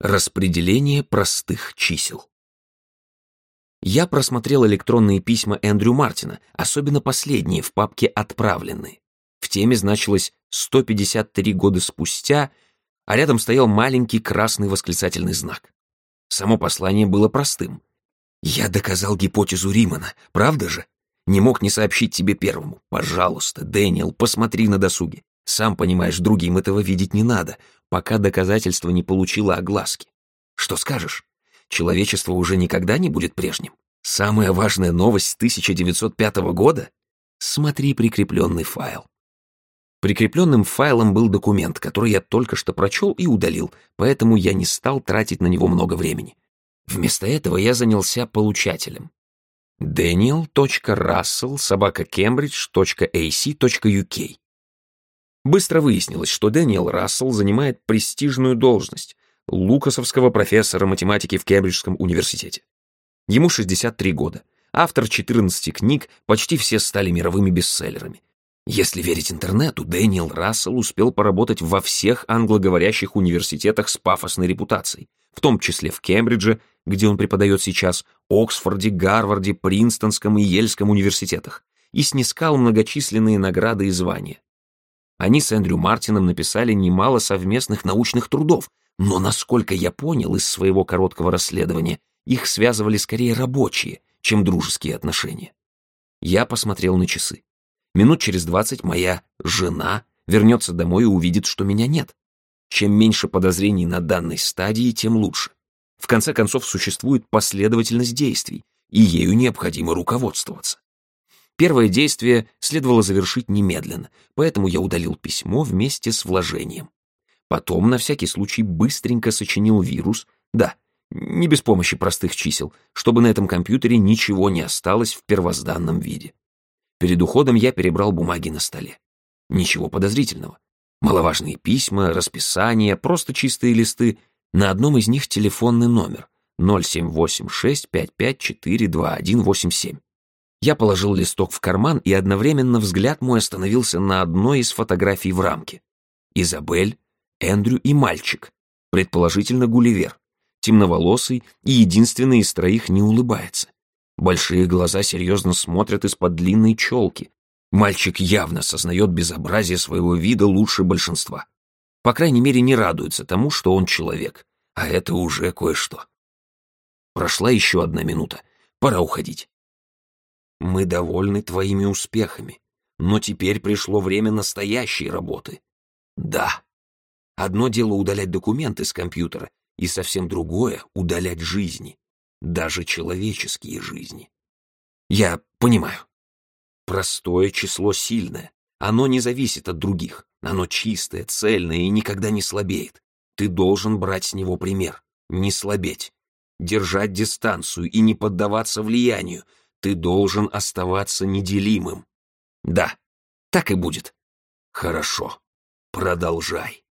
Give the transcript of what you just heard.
Распределение простых чисел. Я просмотрел электронные письма Эндрю Мартина, особенно последние в папке «Отправленные». В теме значилось 153 года спустя, а рядом стоял маленький красный восклицательный знак. Само послание было простым. «Я доказал гипотезу Римана, правда же? Не мог не сообщить тебе первому. Пожалуйста, Дэниел, посмотри на досуге. Сам понимаешь, другим этого видеть не надо пока доказательство не получило огласки. Что скажешь? Человечество уже никогда не будет прежним? Самая важная новость 1905 года? Смотри прикрепленный файл. Прикрепленным файлом был документ, который я только что прочел и удалил, поэтому я не стал тратить на него много времени. Вместо этого я занялся получателем. Daniel.Russell собака Cambridge.ac.uk Быстро выяснилось, что Дэниел Рассел занимает престижную должность лукасовского профессора математики в Кембриджском университете. Ему 63 года, автор 14 книг, почти все стали мировыми бестселлерами. Если верить интернету, Дэниел Рассел успел поработать во всех англоговорящих университетах с пафосной репутацией, в том числе в Кембридже, где он преподает сейчас, Оксфорде, Гарварде, Принстонском и Ельском университетах, и снискал многочисленные награды и звания. Они с Эндрю Мартином написали немало совместных научных трудов, но, насколько я понял из своего короткого расследования, их связывали скорее рабочие, чем дружеские отношения. Я посмотрел на часы. Минут через двадцать моя жена вернется домой и увидит, что меня нет. Чем меньше подозрений на данной стадии, тем лучше. В конце концов, существует последовательность действий, и ею необходимо руководствоваться. Первое действие следовало завершить немедленно, поэтому я удалил письмо вместе с вложением. Потом, на всякий случай, быстренько сочинил вирус, да, не без помощи простых чисел, чтобы на этом компьютере ничего не осталось в первозданном виде. Перед уходом я перебрал бумаги на столе. Ничего подозрительного. Маловажные письма, расписание, просто чистые листы. На одном из них телефонный номер 078655422187. Я положил листок в карман, и одновременно взгляд мой остановился на одной из фотографий в рамке. Изабель, Эндрю и мальчик, предположительно Гулливер, темноволосый и единственный из троих не улыбается. Большие глаза серьезно смотрят из-под длинной челки. Мальчик явно сознает безобразие своего вида лучше большинства. По крайней мере, не радуется тому, что он человек. А это уже кое-что. Прошла еще одна минута. Пора уходить. Мы довольны твоими успехами, но теперь пришло время настоящей работы. Да. Одно дело удалять документы с компьютера, и совсем другое — удалять жизни, даже человеческие жизни. Я понимаю. Простое число сильное. Оно не зависит от других. Оно чистое, цельное и никогда не слабеет. Ты должен брать с него пример. Не слабеть. Держать дистанцию и не поддаваться влиянию, ты должен оставаться неделимым. Да, так и будет. Хорошо. Продолжай.